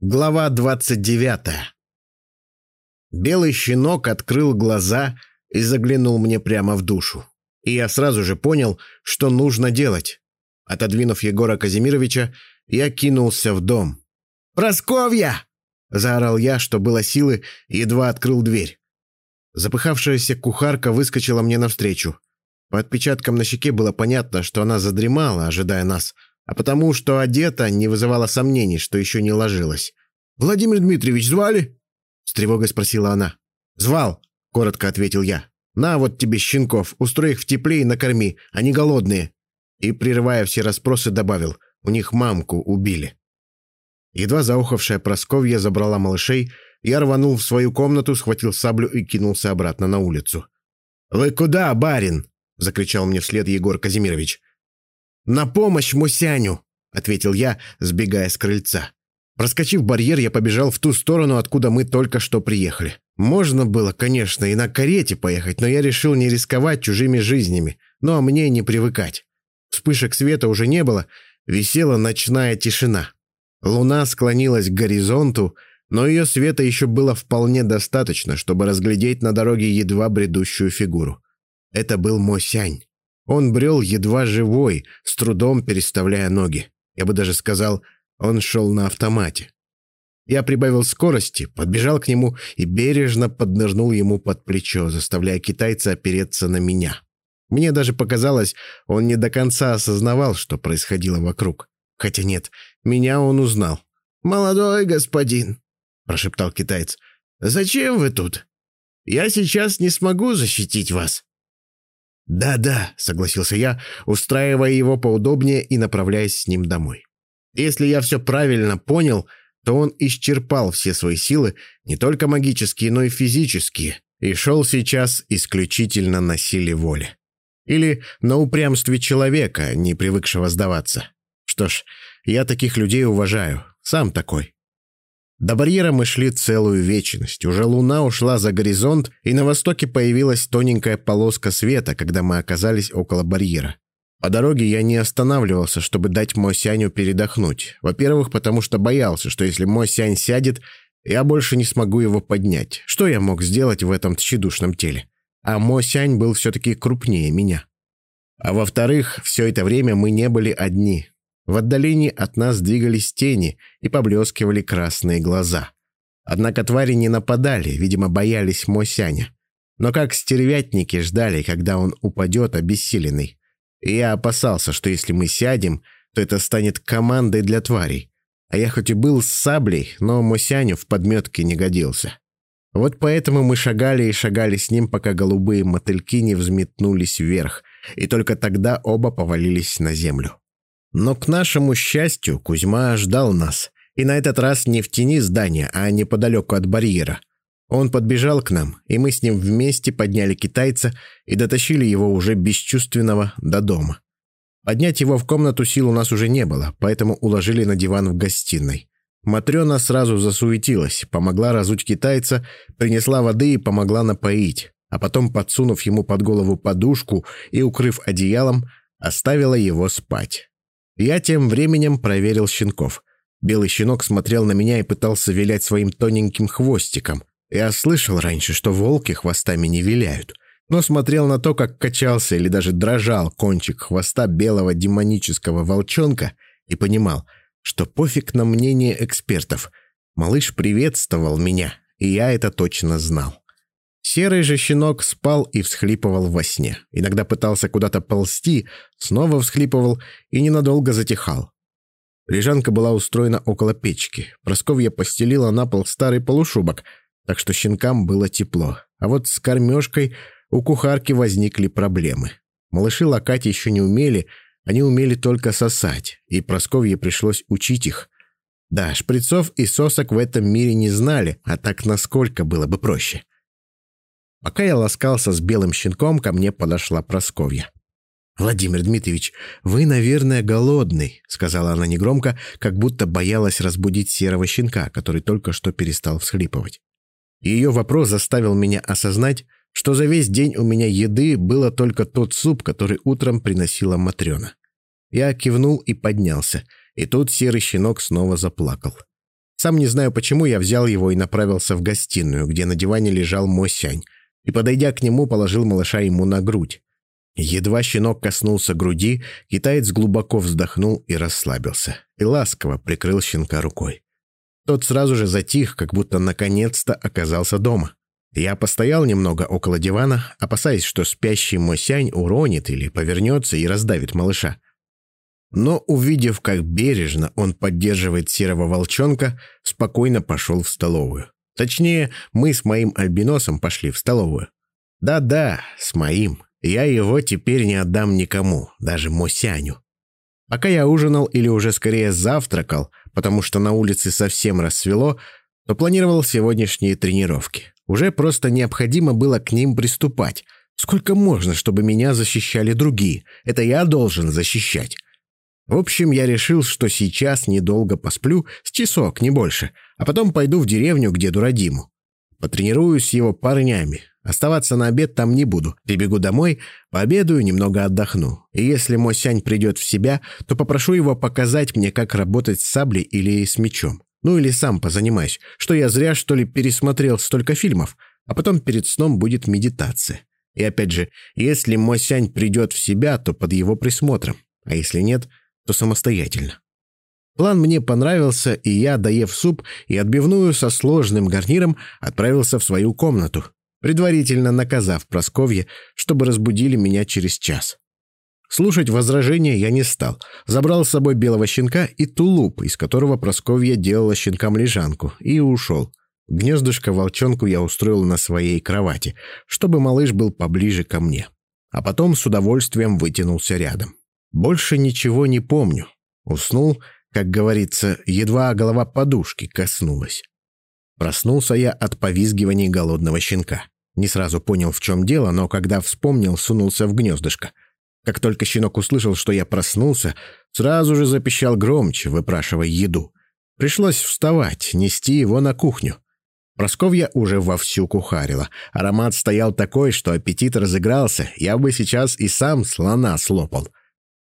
Глава 29. Белый щенок открыл глаза и заглянул мне прямо в душу. И я сразу же понял, что нужно делать. Отодвинув Егора Казимировича, я кинулся в дом. «Просковья!» — заорал я, что было силы, едва открыл дверь. Запыхавшаяся кухарка выскочила мне навстречу. По отпечаткам на щеке было понятно, что она задремала, ожидая нас — а потому что одета не вызывало сомнений, что еще не ложилась. «Владимир Дмитриевич звали?» — с тревогой спросила она. «Звал», — коротко ответил я. «На вот тебе щенков, устрой их в тепле и накорми, они голодные». И, прерывая все расспросы, добавил, у них мамку убили. Едва заухавшая Просковья забрала малышей, я рванул в свою комнату, схватил саблю и кинулся обратно на улицу. «Вы куда, барин?» — закричал мне вслед Егор Казимирович. «На помощь Мусяню!» — ответил я, сбегая с крыльца. Проскочив барьер, я побежал в ту сторону, откуда мы только что приехали. Можно было, конечно, и на карете поехать, но я решил не рисковать чужими жизнями, ну, а мне не привыкать. Вспышек света уже не было, висела ночная тишина. Луна склонилась к горизонту, но ее света еще было вполне достаточно, чтобы разглядеть на дороге едва бредущую фигуру. Это был Мосянь. Он брел едва живой, с трудом переставляя ноги. Я бы даже сказал, он шел на автомате. Я прибавил скорости, подбежал к нему и бережно поднырнул ему под плечо, заставляя китайца опереться на меня. Мне даже показалось, он не до конца осознавал, что происходило вокруг. Хотя нет, меня он узнал. «Молодой господин», — прошептал китаец, — «зачем вы тут? Я сейчас не смогу защитить вас». «Да-да», — согласился я, устраивая его поудобнее и направляясь с ним домой. «Если я все правильно понял, то он исчерпал все свои силы, не только магические, но и физические, и шел сейчас исключительно на силе воли. Или на упрямстве человека, не привыкшего сдаваться. Что ж, я таких людей уважаю, сам такой. До барьера мы шли целую вечность. Уже луна ушла за горизонт, и на востоке появилась тоненькая полоска света, когда мы оказались около барьера. По дороге я не останавливался, чтобы дать Мосяню передохнуть. Во-первых, потому что боялся, что если Мосянь сядет, я больше не смогу его поднять. Что я мог сделать в этом тщедушном теле? А Мосянь был все-таки крупнее меня. А во-вторых, все это время мы не были одни. В отдалении от нас двигались тени и поблескивали красные глаза. Однако твари не нападали, видимо, боялись Мосяня. Но как стервятники ждали, когда он упадет обессиленный. И я опасался, что если мы сядем, то это станет командой для тварей. А я хоть и был с саблей, но Мосяню в подметке не годился. Вот поэтому мы шагали и шагали с ним, пока голубые мотыльки не взметнулись вверх, и только тогда оба повалились на землю. Но к нашему счастью Кузьма ждал нас, и на этот раз не в тени здания, а неподалеку от барьера. Он подбежал к нам, и мы с ним вместе подняли китайца и дотащили его уже бесчувственного до дома. Поднять его в комнату сил у нас уже не было, поэтому уложили на диван в гостиной. Матрена сразу засуетилась, помогла разуть китайца, принесла воды и помогла напоить, а потом, подсунув ему под голову подушку и укрыв одеялом, оставила его спать. Я тем временем проверил щенков. Белый щенок смотрел на меня и пытался вилять своим тоненьким хвостиком. Я слышал раньше, что волки хвостами не виляют, но смотрел на то, как качался или даже дрожал кончик хвоста белого демонического волчонка и понимал, что пофиг на мнение экспертов. Малыш приветствовал меня, и я это точно знал. Серый же щенок спал и всхлипывал во сне. Иногда пытался куда-то ползти, снова всхлипывал и ненадолго затихал. Лежанка была устроена около печки. Просковья постелила на пол старый полушубок, так что щенкам было тепло. А вот с кормежкой у кухарки возникли проблемы. Малыши лакать еще не умели, они умели только сосать, и Просковье пришлось учить их. Да, шприцов и сосок в этом мире не знали, а так насколько было бы проще. Пока я ласкался с белым щенком, ко мне подошла Просковья. «Владимир Дмитриевич, вы, наверное, голодный», — сказала она негромко, как будто боялась разбудить серого щенка, который только что перестал всхлипывать. Ее вопрос заставил меня осознать, что за весь день у меня еды было только тот суп, который утром приносила Матрена. Я кивнул и поднялся, и тут серый щенок снова заплакал. Сам не знаю почему, я взял его и направился в гостиную, где на диване лежал Мосянь, и, подойдя к нему, положил малыша ему на грудь. Едва щенок коснулся груди, китаец глубоко вздохнул и расслабился, и ласково прикрыл щенка рукой. Тот сразу же затих, как будто наконец-то оказался дома. Я постоял немного около дивана, опасаясь, что спящий Мосянь уронит или повернется и раздавит малыша. Но, увидев, как бережно он поддерживает серого волчонка, спокойно пошел в столовую. Точнее, мы с моим альбиносом пошли в столовую. Да-да, с моим. Я его теперь не отдам никому, даже Мосяню. Пока я ужинал или уже скорее завтракал, потому что на улице совсем рассвело, то планировал сегодняшние тренировки. Уже просто необходимо было к ним приступать. Сколько можно, чтобы меня защищали другие? Это я должен защищать. В общем, я решил, что сейчас недолго посплю, с часок, не больше, а потом пойду в деревню к деду Радиму. Потренируюсь с его парнями. Оставаться на обед там не буду. Прибегу домой, пообедаю, немного отдохну. И если мой сянь придет в себя, то попрошу его показать мне, как работать с саблей или с мечом. Ну или сам позанимаюсь, что я зря, что ли, пересмотрел столько фильмов, а потом перед сном будет медитация. И опять же, если мой сянь придет в себя, то под его присмотром. А если нет, то самостоятельно. План мне понравился, и я, доев суп и отбивную со сложным гарниром, отправился в свою комнату, предварительно наказав Просковье, чтобы разбудили меня через час. Слушать возражения я не стал. Забрал с собой белого щенка и тулуп, из которого Просковья делала щенкам лежанку, и ушел. Гнездышко волчонку я устроил на своей кровати, чтобы малыш был поближе ко мне. А потом с удовольствием вытянулся рядом. Больше ничего не помню. Уснул, как говорится, едва голова подушки коснулась. Проснулся я от повизгиваний голодного щенка. Не сразу понял, в чем дело, но когда вспомнил, сунулся в гнездышко. Как только щенок услышал, что я проснулся, сразу же запищал громче, выпрашивая еду. Пришлось вставать, нести его на кухню. Просковья уже вовсю кухарила. Аромат стоял такой, что аппетит разыгрался. Я бы сейчас и сам слона слопал.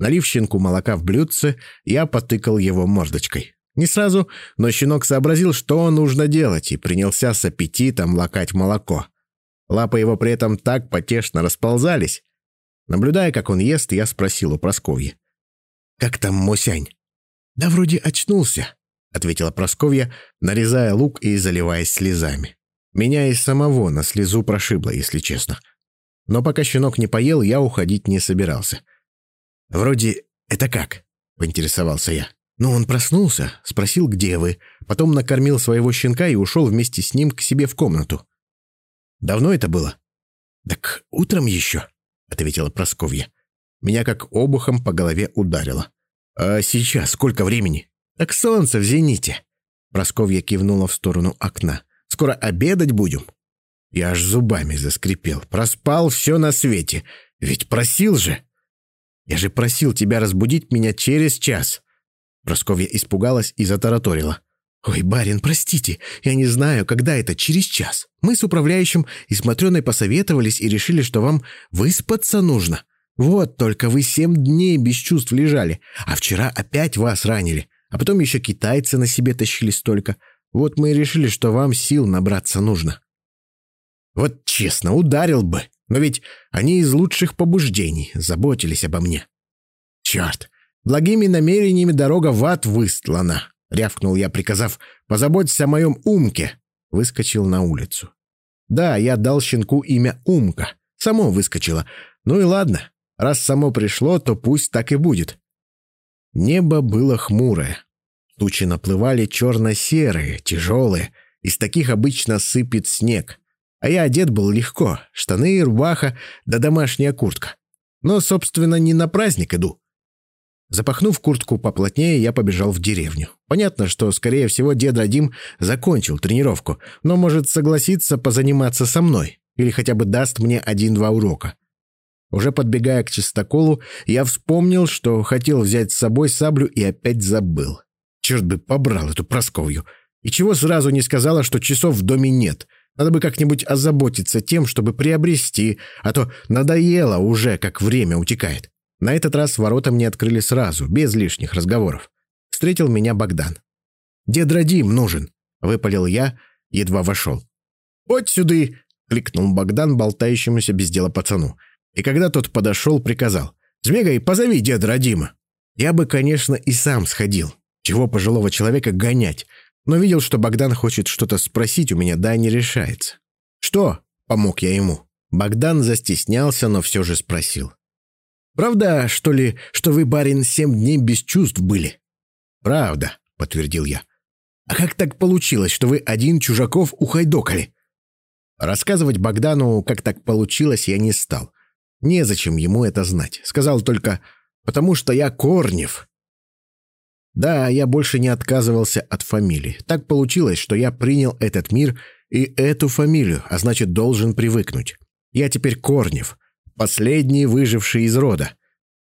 Налив щенку молока в блюдце, я потыкал его мордочкой. Не сразу, но щенок сообразил, что нужно делать, и принялся с аппетитом лакать молоко. Лапы его при этом так потешно расползались. Наблюдая, как он ест, я спросил у Просковьи. «Как там Мосянь?» «Да вроде очнулся», — ответила Просковья, нарезая лук и заливаясь слезами. Меня и самого на слезу прошибло, если честно. Но пока щенок не поел, я уходить не собирался. «Вроде это как?» — поинтересовался я. «Ну, он проснулся, спросил, где вы, потом накормил своего щенка и ушел вместе с ним к себе в комнату». «Давно это было?» «Так утром еще», — ответила Просковья. Меня как обухом по голове ударило. «А сейчас сколько времени?» «Так солнце в зените». Просковья кивнула в сторону окна. «Скоро обедать будем?» Я аж зубами заскрипел. Проспал все на свете. Ведь просил же. Я же просил тебя разбудить меня через час». Просковья испугалась и затараторила. «Ой, барин, простите, я не знаю, когда это, через час. Мы с управляющим и смотреной посоветовались и решили, что вам выспаться нужно. Вот только вы семь дней без чувств лежали, а вчера опять вас ранили, а потом еще китайцы на себе тащили столько. Вот мы и решили, что вам сил набраться нужно». «Вот честно, ударил бы», но ведь они из лучших побуждений заботились обо мне. «Черт! Благими намерениями дорога в ад выстлана!» — рявкнул я, приказав «позаботься о моем Умке!» Выскочил на улицу. Да, я дал щенку имя Умка. Само выскочило. Ну и ладно. Раз само пришло, то пусть так и будет. Небо было хмурое. Тучи наплывали черно-серые, тяжелые. Из таких обычно сыпет снег. А я одет был легко. Штаны, рубаха да домашняя куртка. Но, собственно, не на праздник иду. Запахнув куртку поплотнее, я побежал в деревню. Понятно, что, скорее всего, дед Радим закончил тренировку, но может согласиться позаниматься со мной или хотя бы даст мне один-два урока. Уже подбегая к чистоколу, я вспомнил, что хотел взять с собой саблю и опять забыл. Черт бы побрал эту Просковью. И чего сразу не сказала, что часов в доме нет — надо бы как-нибудь озаботиться тем, чтобы приобрести, а то надоело уже, как время утекает. На этот раз ворота мне открыли сразу, без лишних разговоров. Встретил меня Богдан. Дед Радим нужен», — выпалил я, едва вошел. «Вот сюды!» — кликнул Богдан болтающемуся без дела пацану. И когда тот подошел, приказал. «Змегай, позови деда Радима». Я бы, конечно, и сам сходил. Чего пожилого человека гонять? Но видел, что Богдан хочет что-то спросить у меня, да не решается. «Что?» — помог я ему. Богдан застеснялся, но все же спросил. «Правда, что ли, что вы, барин, семь дней без чувств были?» «Правда», — подтвердил я. «А как так получилось, что вы один чужаков ухайдокали?» Рассказывать Богдану, как так получилось, я не стал. Незачем ему это знать. Сказал только «потому что я Корнев». Да, я больше не отказывался от фамилии. Так получилось, что я принял этот мир и эту фамилию, а значит, должен привыкнуть. Я теперь Корнев, последний выживший из рода,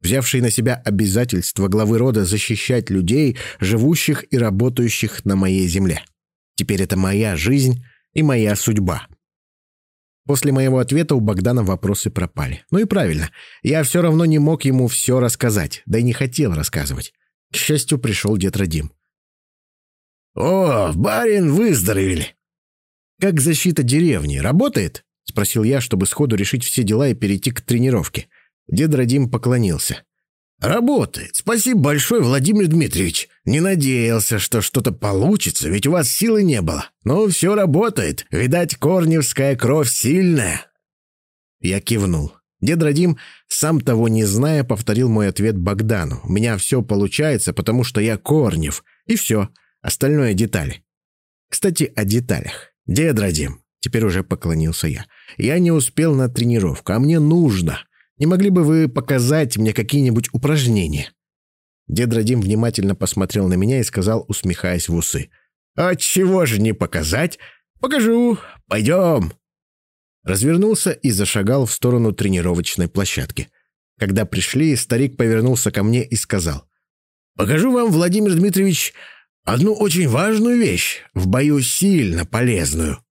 взявший на себя обязательство главы рода защищать людей, живущих и работающих на моей земле. Теперь это моя жизнь и моя судьба. После моего ответа у Богдана вопросы пропали. Ну и правильно, я все равно не мог ему все рассказать, да и не хотел рассказывать. К счастью, пришел дед Радим. «О, барин, выздоровели!» «Как защита деревни? Работает?» — спросил я, чтобы сходу решить все дела и перейти к тренировке. Дед Радим поклонился. «Работает. Спасибо большое, Владимир Дмитриевич. Не надеялся, что что-то получится, ведь у вас силы не было. Но все работает. Видать, корневская кровь сильная». Я кивнул. Дед Радим, сам того не зная, повторил мой ответ Богдану. «У меня все получается, потому что я Корнев. И все. Остальное детали». Кстати, о деталях. «Дед Радим», — теперь уже поклонился я, — «я не успел на тренировку, а мне нужно. Не могли бы вы показать мне какие-нибудь упражнения?» Дед Радим внимательно посмотрел на меня и сказал, усмехаясь в усы. «А чего же не показать? Покажу. Пойдем». Развернулся и зашагал в сторону тренировочной площадки. Когда пришли, старик повернулся ко мне и сказал. «Покажу вам, Владимир Дмитриевич, одну очень важную вещь, в бою сильно полезную».